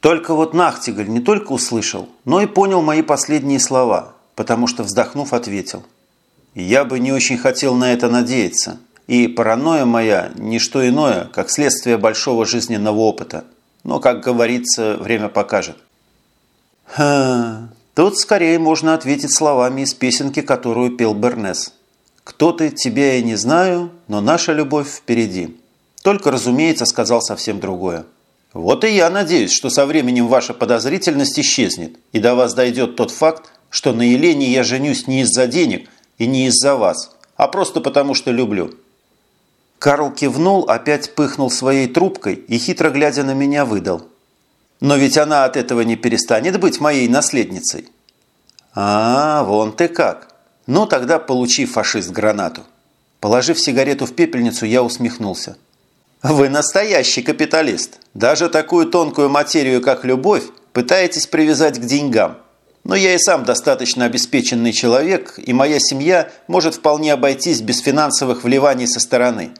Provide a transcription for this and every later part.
Только вот Нахтигаль не только услышал, но и понял мои последние слова, потому что, вздохнув, ответил. «Я бы не очень хотел на это надеяться, и паранойя моя – не что иное, как следствие большого жизненного опыта. Но, как говорится, время покажет». Ха, тут скорее можно ответить словами из песенки, которую пел Бернес. «Кто ты, тебя я не знаю, но наша любовь впереди». Только, разумеется, сказал совсем другое. Вот и я надеюсь, что со временем ваша подозрительность исчезнет, и до вас дойдет тот факт, что на Елене я женюсь не из-за денег и не из-за вас, а просто потому, что люблю». Карл кивнул, опять пыхнул своей трубкой и, хитро глядя на меня, выдал. «Но ведь она от этого не перестанет быть моей наследницей». «А, вон ты как! Ну, тогда получи, фашист, гранату». Положив сигарету в пепельницу, я усмехнулся. Вы настоящий капиталист. Даже такую тонкую материю, как любовь, пытаетесь привязать к деньгам. Но я и сам достаточно обеспеченный человек, и моя семья может вполне обойтись без финансовых вливаний со стороны.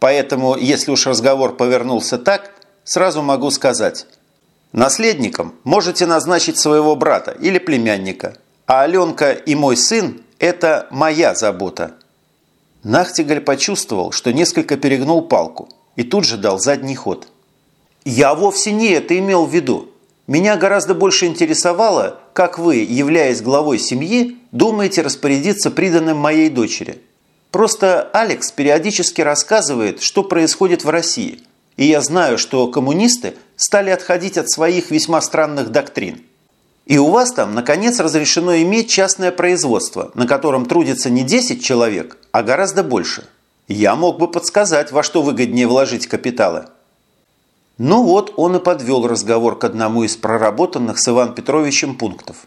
Поэтому, если уж разговор повернулся так, сразу могу сказать. Наследником можете назначить своего брата или племянника, а Аленка и мой сын – это моя забота. Нахтигаль почувствовал, что несколько перегнул палку – и тут же дал задний ход. «Я вовсе не это имел в виду. Меня гораздо больше интересовало, как вы, являясь главой семьи, думаете распорядиться приданным моей дочери. Просто Алекс периодически рассказывает, что происходит в России, и я знаю, что коммунисты стали отходить от своих весьма странных доктрин. И у вас там, наконец, разрешено иметь частное производство, на котором трудится не 10 человек, а гораздо больше – я мог бы подсказать, во что выгоднее вложить капиталы. Ну вот он и подвел разговор к одному из проработанных с Иван Петровичем пунктов.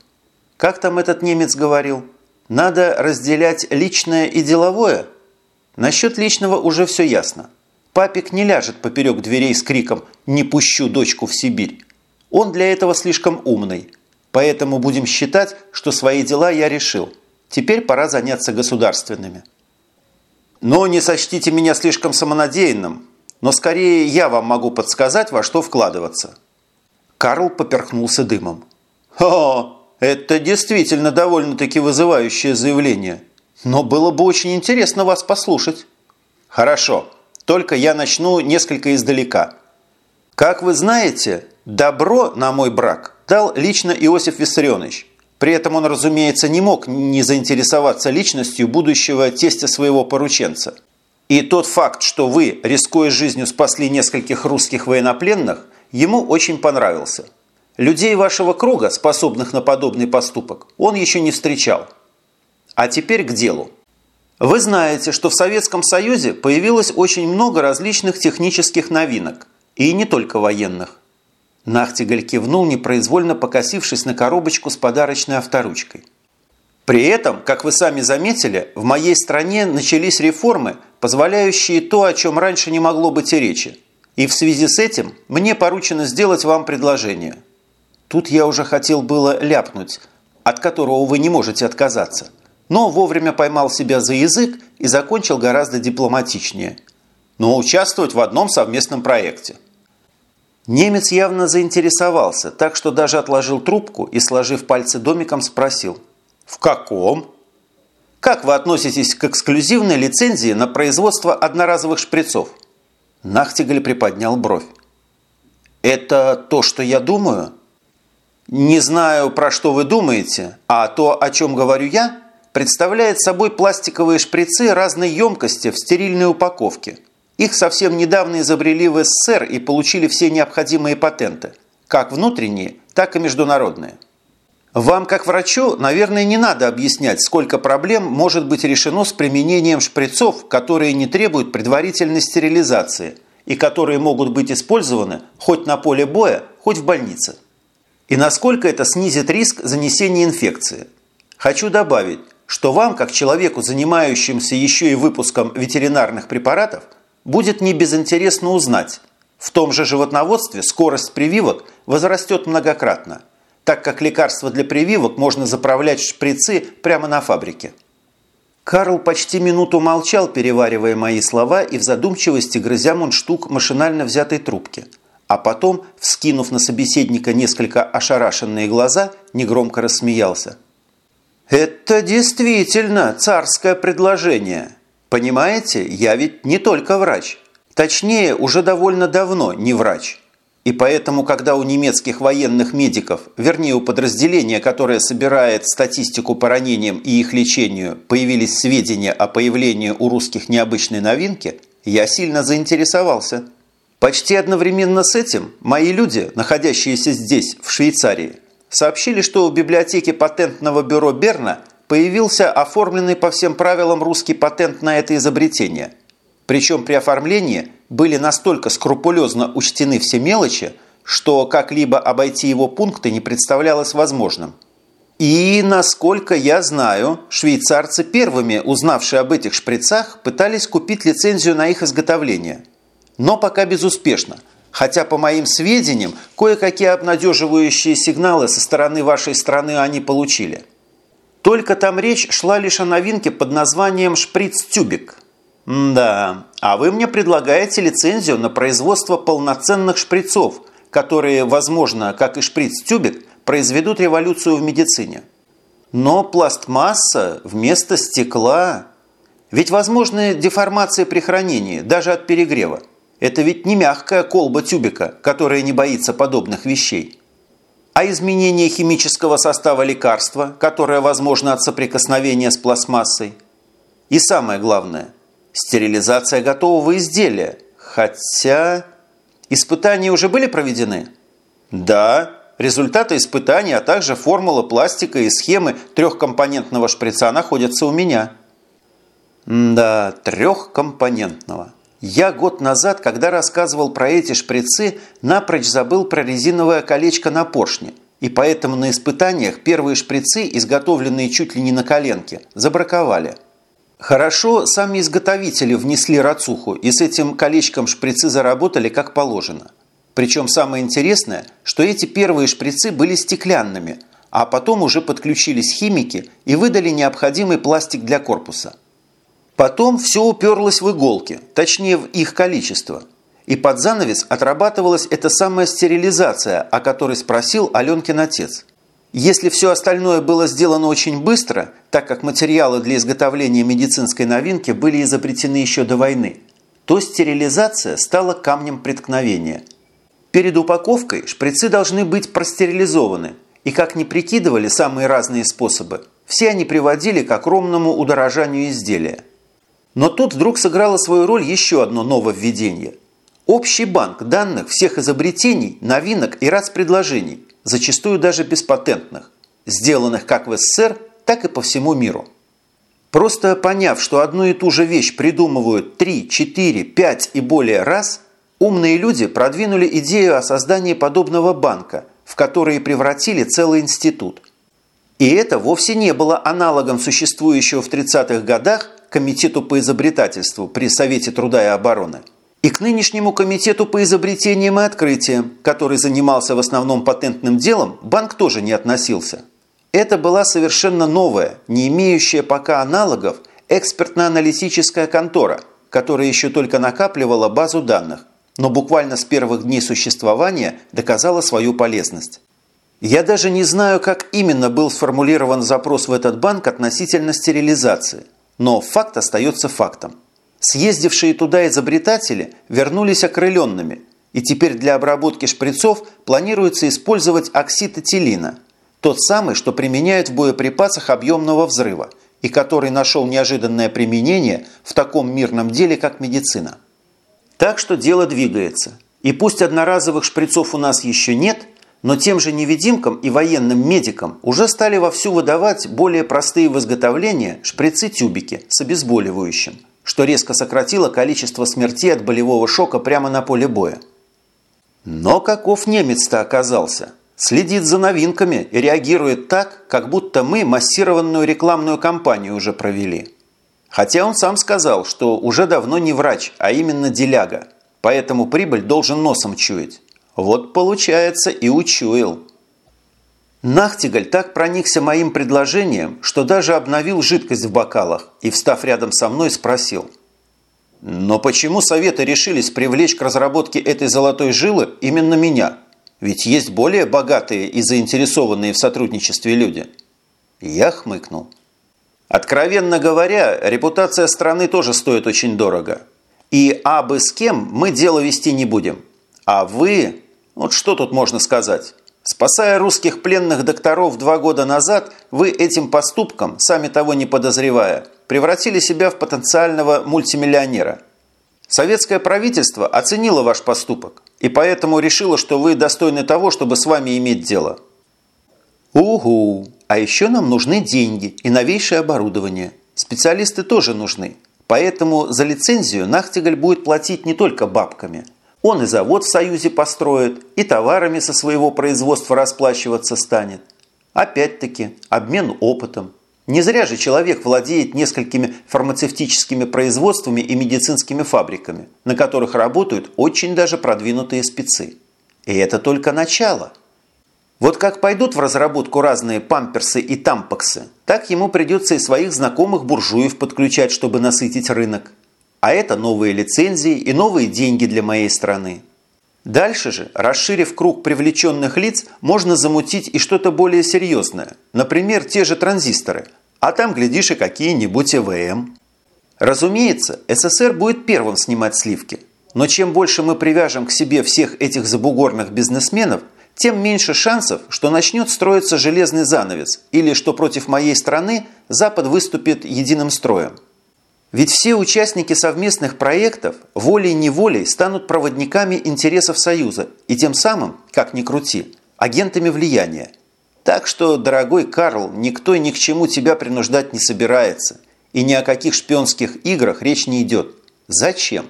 Как там этот немец говорил? Надо разделять личное и деловое? Насчет личного уже все ясно. Папик не ляжет поперек дверей с криком «Не пущу дочку в Сибирь». Он для этого слишком умный. Поэтому будем считать, что свои дела я решил. Теперь пора заняться государственными. Но не сочтите меня слишком самонадеянным, но скорее я вам могу подсказать, во что вкладываться». Карл поперхнулся дымом. «О, это действительно довольно-таки вызывающее заявление. Но было бы очень интересно вас послушать». «Хорошо, только я начну несколько издалека. Как вы знаете, добро на мой брак дал лично Иосиф Виссарионович. При этом он, разумеется, не мог не заинтересоваться личностью будущего тестя своего порученца. И тот факт, что вы, рискуя жизнью, спасли нескольких русских военнопленных, ему очень понравился. Людей вашего круга, способных на подобный поступок, он еще не встречал. А теперь к делу. Вы знаете, что в Советском Союзе появилось очень много различных технических новинок, и не только военных. Нахтигаль кивнул, непроизвольно покосившись на коробочку с подарочной авторучкой. При этом, как вы сами заметили, в моей стране начались реформы, позволяющие то, о чем раньше не могло быть и речи. И в связи с этим мне поручено сделать вам предложение. Тут я уже хотел было ляпнуть, от которого вы не можете отказаться, но вовремя поймал себя за язык и закончил гораздо дипломатичнее. Но участвовать в одном совместном проекте. Немец явно заинтересовался, так что даже отложил трубку и, сложив пальцы домиком, спросил. «В каком?» «Как вы относитесь к эксклюзивной лицензии на производство одноразовых шприцов?» Нахтигаль приподнял бровь. «Это то, что я думаю?» «Не знаю, про что вы думаете, а то, о чем говорю я, представляет собой пластиковые шприцы разной емкости в стерильной упаковке – их совсем недавно изобрели в СССР и получили все необходимые патенты, как внутренние, так и международные. Вам, как врачу, наверное, не надо объяснять, сколько проблем может быть решено с применением шприцов, которые не требуют предварительной стерилизации и которые могут быть использованы хоть на поле боя, хоть в больнице. И насколько это снизит риск занесения инфекции. Хочу добавить, что вам, как человеку, занимающимся еще и выпуском ветеринарных препаратов, будет не безинтересно узнать. В том же животноводстве скорость прививок возрастет многократно, так как лекарства для прививок можно заправлять в шприцы прямо на фабрике. Карл почти минуту молчал, переваривая мои слова и в задумчивости грызя мундштук машинально взятой трубки. а потом, вскинув на собеседника несколько ошарашенные глаза, негромко рассмеялся. «Это действительно царское предложение. Понимаете, я ведь не только врач. Точнее, уже довольно давно не врач. И поэтому, когда у немецких военных медиков, вернее у подразделения, которое собирает статистику по ранениям и их лечению, появились сведения о появлении у русских необычной новинки, я сильно заинтересовался. Почти одновременно с этим мои люди, находящиеся здесь, в Швейцарии, сообщили, что в библиотеке патентного бюро Берна появился оформленный по всем правилам русский патент на это изобретение. Причем при оформлении были настолько скрупулезно учтены все мелочи, что как-либо обойти его пункты не представлялось возможным. И, насколько я знаю, швейцарцы первыми, узнавшие об этих шприцах, пытались купить лицензию на их изготовление. Но пока безуспешно – Хотя, по моим сведениям, кое-какие обнадеживающие сигналы со стороны вашей страны они получили. Только там речь шла лишь о новинке под названием «Шприц-тюбик». Да, а вы мне предлагаете лицензию на производство полноценных шприцов, которые, возможно, как и шприц-тюбик, произведут революцию в медицине. Но пластмасса вместо стекла... Ведь возможны деформации при хранении, даже от перегрева. Это ведь не мягкая колба тюбика, которая не боится подобных вещей. А изменение химического состава лекарства, которое возможно от соприкосновения с пластмассой. И самое главное – стерилизация готового изделия. Хотя... Испытания уже были проведены? Да, результаты испытаний, а также формула пластика и схемы трехкомпонентного шприца находятся у меня. Да, трехкомпонентного. Я год назад, когда рассказывал про эти шприцы, напрочь забыл про резиновое колечко на поршне. И поэтому на испытаниях первые шприцы, изготовленные чуть ли не на коленке, забраковали. Хорошо, сами изготовители внесли рацуху, и с этим колечком шприцы заработали как положено. Причем самое интересное, что эти первые шприцы были стеклянными, а потом уже подключились химики и выдали необходимый пластик для корпуса – Потом все уперлось в иголки, точнее в их количество. И под занавес отрабатывалась эта самая стерилизация, о которой спросил Аленкин отец. Если все остальное было сделано очень быстро, так как материалы для изготовления медицинской новинки были изобретены еще до войны, то стерилизация стала камнем преткновения. Перед упаковкой шприцы должны быть простерилизованы, и как ни прикидывали самые разные способы, все они приводили к огромному удорожанию изделия – но тут вдруг сыграло свою роль еще одно нововведение. Общий банк данных всех изобретений, новинок и предложений, зачастую даже беспатентных, сделанных как в СССР, так и по всему миру. Просто поняв, что одну и ту же вещь придумывают 3, 4, 5 и более раз, умные люди продвинули идею о создании подобного банка, в который превратили целый институт. И это вовсе не было аналогом существующего в 30-х годах Комитету по изобретательству при Совете труда и обороны, и к нынешнему Комитету по изобретениям и открытиям, который занимался в основном патентным делом, банк тоже не относился. Это была совершенно новая, не имеющая пока аналогов, экспертно-аналитическая контора, которая еще только накапливала базу данных, но буквально с первых дней существования доказала свою полезность. Я даже не знаю, как именно был сформулирован запрос в этот банк относительно стерилизации. Но факт остается фактом. Съездившие туда изобретатели вернулись окрыленными, и теперь для обработки шприцов планируется использовать оксид этилина, тот самый, что применяют в боеприпасах объемного взрыва и который нашел неожиданное применение в таком мирном деле, как медицина. Так что дело двигается. И пусть одноразовых шприцов у нас еще нет – но тем же невидимкам и военным медикам уже стали вовсю выдавать более простые в изготовлении шприцы-тюбики с обезболивающим, что резко сократило количество смертей от болевого шока прямо на поле боя. Но каков немец-то оказался? Следит за новинками и реагирует так, как будто мы массированную рекламную кампанию уже провели. Хотя он сам сказал, что уже давно не врач, а именно деляга, поэтому прибыль должен носом чуять. Вот получается и учуял. Нахтигаль так проникся моим предложением, что даже обновил жидкость в бокалах и, встав рядом со мной, спросил. Но почему Советы решились привлечь к разработке этой золотой жилы именно меня? Ведь есть более богатые и заинтересованные в сотрудничестве люди. Я хмыкнул. Откровенно говоря, репутация страны тоже стоит очень дорого. И абы с кем мы дело вести не будем. А вы... Вот что тут можно сказать? Спасая русских пленных докторов два года назад, вы этим поступком, сами того не подозревая, превратили себя в потенциального мультимиллионера. Советское правительство оценило ваш поступок и поэтому решило, что вы достойны того, чтобы с вами иметь дело. Угу, а еще нам нужны деньги и новейшее оборудование. Специалисты тоже нужны. Поэтому за лицензию Нахтигаль будет платить не только бабками – он и завод в Союзе построит, и товарами со своего производства расплачиваться станет. Опять-таки, обмен опытом. Не зря же человек владеет несколькими фармацевтическими производствами и медицинскими фабриками, на которых работают очень даже продвинутые спецы. И это только начало. Вот как пойдут в разработку разные памперсы и тампоксы, так ему придется и своих знакомых буржуев подключать, чтобы насытить рынок. А это новые лицензии и новые деньги для моей страны. Дальше же, расширив круг привлеченных лиц, можно замутить и что-то более серьезное. Например, те же транзисторы. А там, глядишь, и какие-нибудь ЭВМ. Разумеется, СССР будет первым снимать сливки. Но чем больше мы привяжем к себе всех этих забугорных бизнесменов, тем меньше шансов, что начнет строиться железный занавес или что против моей страны Запад выступит единым строем. Ведь все участники совместных проектов волей-неволей станут проводниками интересов Союза и тем самым, как ни крути, агентами влияния. Так что, дорогой Карл, никто ни к чему тебя принуждать не собирается. И ни о каких шпионских играх речь не идет. Зачем?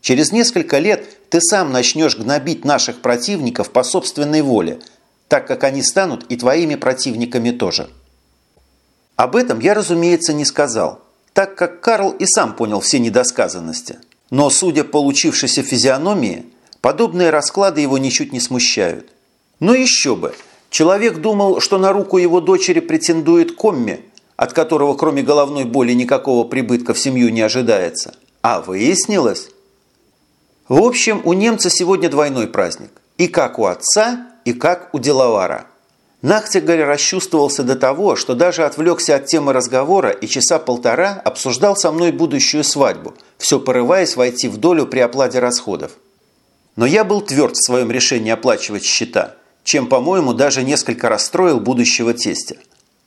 Через несколько лет ты сам начнешь гнобить наших противников по собственной воле, так как они станут и твоими противниками тоже. Об этом я, разумеется, не сказал – так как Карл и сам понял все недосказанности. Но, судя по получившейся физиономии, подобные расклады его ничуть не смущают. Но еще бы! Человек думал, что на руку его дочери претендует Комми, от которого кроме головной боли никакого прибытка в семью не ожидается. А выяснилось... В общем, у немца сегодня двойной праздник. И как у отца, и как у деловара. Нахтигаль расчувствовался до того, что даже отвлекся от темы разговора и часа полтора обсуждал со мной будущую свадьбу, все порываясь войти в долю при оплате расходов. Но я был тверд в своем решении оплачивать счета, чем, по-моему, даже несколько расстроил будущего тестя.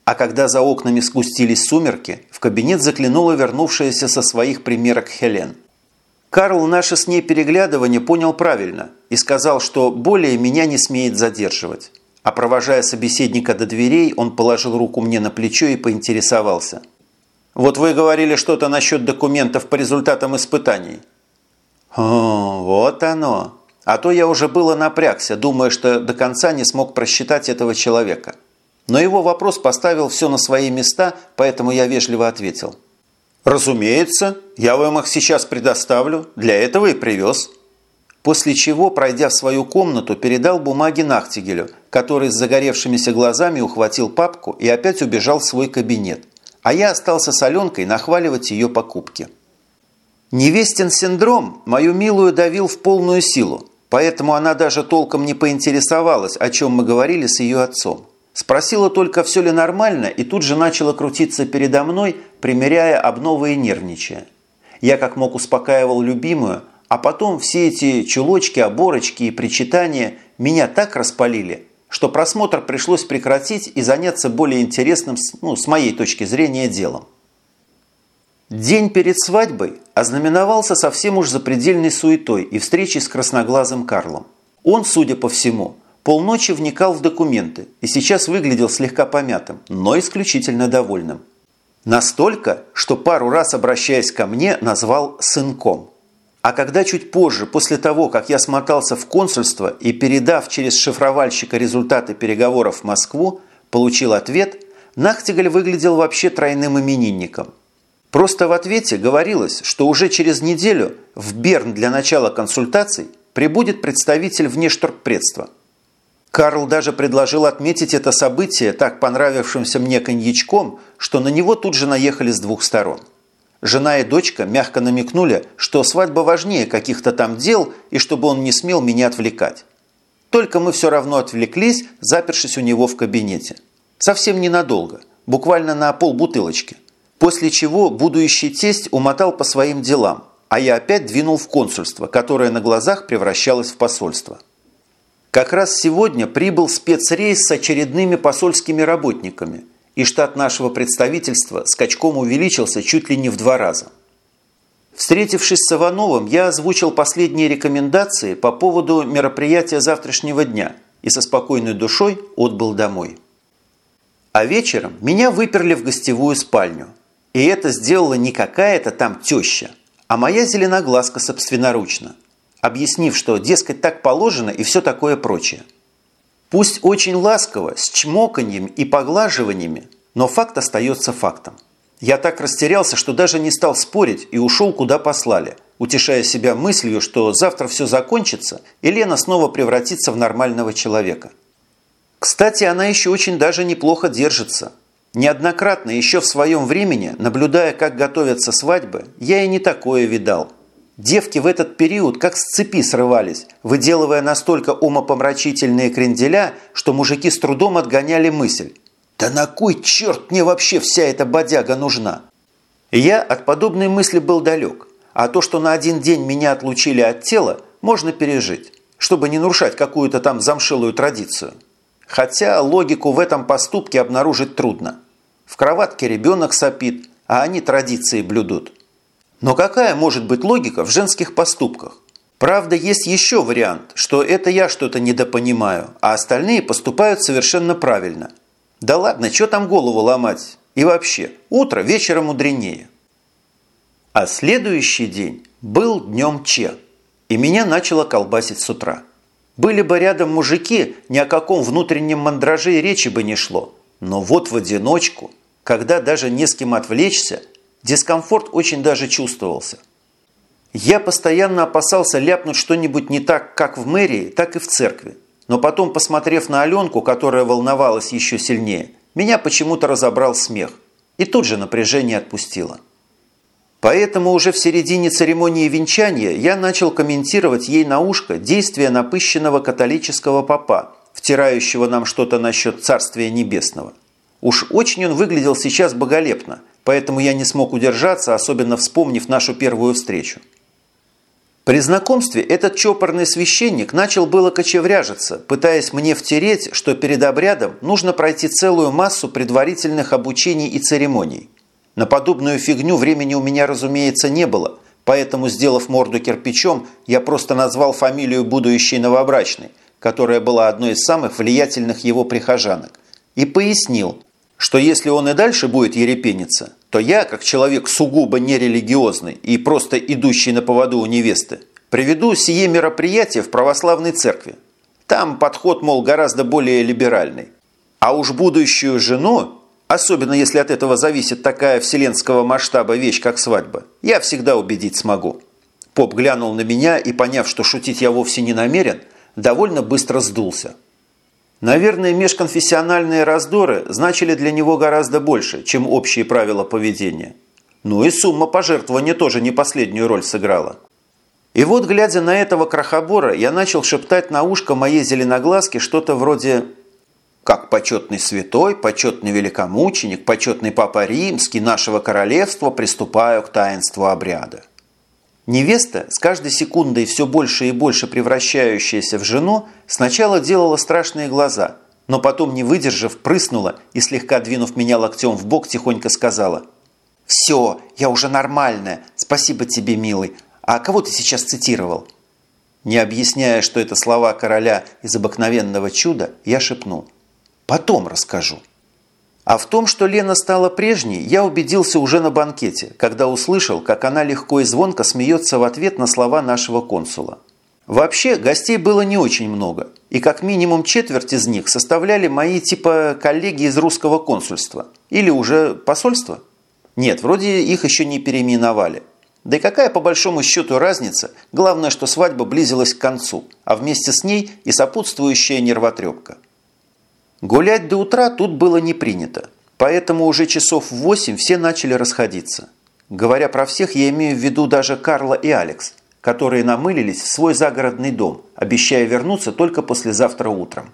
А когда за окнами спустились сумерки, в кабинет заглянула вернувшаяся со своих примерок Хелен. Карл наше с ней переглядывание понял правильно и сказал, что более меня не смеет задерживать. А провожая собеседника до дверей, он положил руку мне на плечо и поинтересовался. «Вот вы говорили что-то насчет документов по результатам испытаний». «О, вот оно. А то я уже было напрягся, думая, что до конца не смог просчитать этого человека. Но его вопрос поставил все на свои места, поэтому я вежливо ответил. «Разумеется, я вам их сейчас предоставлю, для этого и привез». После чего, пройдя в свою комнату, передал бумаги Нахтигелю, который с загоревшимися глазами ухватил папку и опять убежал в свой кабинет. А я остался с Аленкой нахваливать ее покупки. Невестин синдром мою милую давил в полную силу, поэтому она даже толком не поинтересовалась, о чем мы говорили с ее отцом. Спросила только, все ли нормально, и тут же начала крутиться передо мной, примеряя обновы и нервничая. Я как мог успокаивал любимую, а потом все эти чулочки, оборочки и причитания меня так распалили, что просмотр пришлось прекратить и заняться более интересным, ну, с моей точки зрения, делом. День перед свадьбой ознаменовался совсем уж запредельной суетой и встречей с красноглазым Карлом. Он, судя по всему, полночи вникал в документы и сейчас выглядел слегка помятым, но исключительно довольным. Настолько, что пару раз, обращаясь ко мне, назвал «сынком». А когда чуть позже, после того, как я смотался в консульство и передав через шифровальщика результаты переговоров в Москву, получил ответ, Нахтигаль выглядел вообще тройным именинником. Просто в ответе говорилось, что уже через неделю в Берн для начала консультаций прибудет представитель внешторгпредства. Карл даже предложил отметить это событие так понравившимся мне коньячком, что на него тут же наехали с двух сторон. Жена и дочка мягко намекнули, что свадьба важнее каких-то там дел и чтобы он не смел меня отвлекать. Только мы все равно отвлеклись, запершись у него в кабинете. Совсем ненадолго, буквально на полбутылочки. После чего будущий тесть умотал по своим делам, а я опять двинул в консульство, которое на глазах превращалось в посольство. Как раз сегодня прибыл спецрейс с очередными посольскими работниками, и штат нашего представительства скачком увеличился чуть ли не в два раза. Встретившись с Ивановым, я озвучил последние рекомендации по поводу мероприятия завтрашнего дня и со спокойной душой отбыл домой. А вечером меня выперли в гостевую спальню. И это сделала не какая-то там теща, а моя зеленоглазка собственноручно, объяснив, что, дескать, так положено и все такое прочее. Пусть очень ласково, с чмоканьем и поглаживаниями, но факт остается фактом. Я так растерялся, что даже не стал спорить и ушел, куда послали, утешая себя мыслью, что завтра все закончится, и Лена снова превратится в нормального человека. Кстати, она еще очень даже неплохо держится. Неоднократно еще в своем времени, наблюдая, как готовятся свадьбы, я и не такое видал – Девки в этот период как с цепи срывались, выделывая настолько умопомрачительные кренделя, что мужики с трудом отгоняли мысль. «Да на кой черт мне вообще вся эта бодяга нужна?» Я от подобной мысли был далек, а то, что на один день меня отлучили от тела, можно пережить, чтобы не нарушать какую-то там замшилую традицию. Хотя логику в этом поступке обнаружить трудно. В кроватке ребенок сопит, а они традиции блюдут. Но какая может быть логика в женских поступках? Правда, есть еще вариант, что это я что-то недопонимаю, а остальные поступают совершенно правильно. Да ладно, что там голову ломать? И вообще, утро вечером мудренее. А следующий день был днем Че, и меня начало колбасить с утра. Были бы рядом мужики, ни о каком внутреннем мандраже и речи бы не шло. Но вот в одиночку, когда даже не с кем отвлечься, Дискомфорт очень даже чувствовался. Я постоянно опасался ляпнуть что-нибудь не так, как в мэрии, так и в церкви. Но потом, посмотрев на Аленку, которая волновалась еще сильнее, меня почему-то разобрал смех. И тут же напряжение отпустило. Поэтому уже в середине церемонии венчания я начал комментировать ей на ушко действия напыщенного католического папа, втирающего нам что-то насчет Царствия Небесного. Уж очень он выглядел сейчас боголепно – поэтому я не смог удержаться, особенно вспомнив нашу первую встречу. При знакомстве этот чопорный священник начал было кочевряжиться, пытаясь мне втереть, что перед обрядом нужно пройти целую массу предварительных обучений и церемоний. На подобную фигню времени у меня, разумеется, не было, поэтому, сделав морду кирпичом, я просто назвал фамилию будущей новобрачной, которая была одной из самых влиятельных его прихожанок, и пояснил, что если он и дальше будет ерепениться, то я, как человек сугубо нерелигиозный и просто идущий на поводу у невесты, приведу сие мероприятие в православной церкви. Там подход, мол, гораздо более либеральный. А уж будущую жену, особенно если от этого зависит такая вселенского масштаба вещь, как свадьба, я всегда убедить смогу. Поп глянул на меня и, поняв, что шутить я вовсе не намерен, довольно быстро сдулся. Наверное, межконфессиональные раздоры значили для него гораздо больше, чем общие правила поведения. Ну и сумма пожертвования тоже не последнюю роль сыграла. И вот, глядя на этого крохобора, я начал шептать на ушко моей зеленоглазки что-то вроде «Как почетный святой, почетный великомученик, почетный папа римский нашего королевства приступаю к таинству обряда». Невеста, с каждой секундой все больше и больше превращающаяся в жену, сначала делала страшные глаза, но потом, не выдержав, прыснула и, слегка двинув меня локтем в бок, тихонько сказала «Все, я уже нормальная, спасибо тебе, милый. А кого ты сейчас цитировал?» Не объясняя, что это слова короля из обыкновенного чуда, я шепнул «Потом расскажу». А в том, что Лена стала прежней, я убедился уже на банкете, когда услышал, как она легко и звонко смеется в ответ на слова нашего консула. Вообще, гостей было не очень много, и как минимум четверть из них составляли мои типа коллеги из русского консульства. Или уже посольства? Нет, вроде их еще не переименовали. Да и какая по большому счету разница? Главное, что свадьба близилась к концу, а вместе с ней и сопутствующая нервотрепка. Гулять до утра тут было не принято, поэтому уже часов в восемь все начали расходиться. Говоря про всех, я имею в виду даже Карла и Алекс, которые намылились в свой загородный дом, обещая вернуться только послезавтра утром.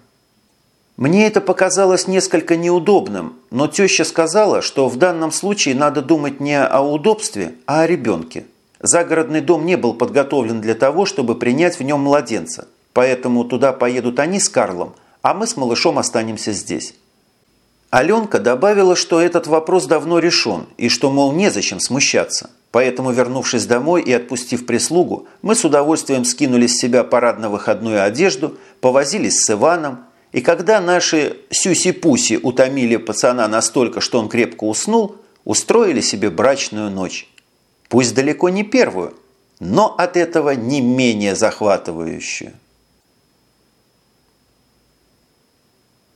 Мне это показалось несколько неудобным, но теща сказала, что в данном случае надо думать не о удобстве, а о ребенке. Загородный дом не был подготовлен для того, чтобы принять в нем младенца, поэтому туда поедут они с Карлом, а мы с малышом останемся здесь. Аленка добавила, что этот вопрос давно решен и что, мол, незачем смущаться. Поэтому, вернувшись домой и отпустив прислугу, мы с удовольствием скинули с себя парадно-выходную одежду, повозились с Иваном, и когда наши сюси-пуси утомили пацана настолько, что он крепко уснул, устроили себе брачную ночь. Пусть далеко не первую, но от этого не менее захватывающую.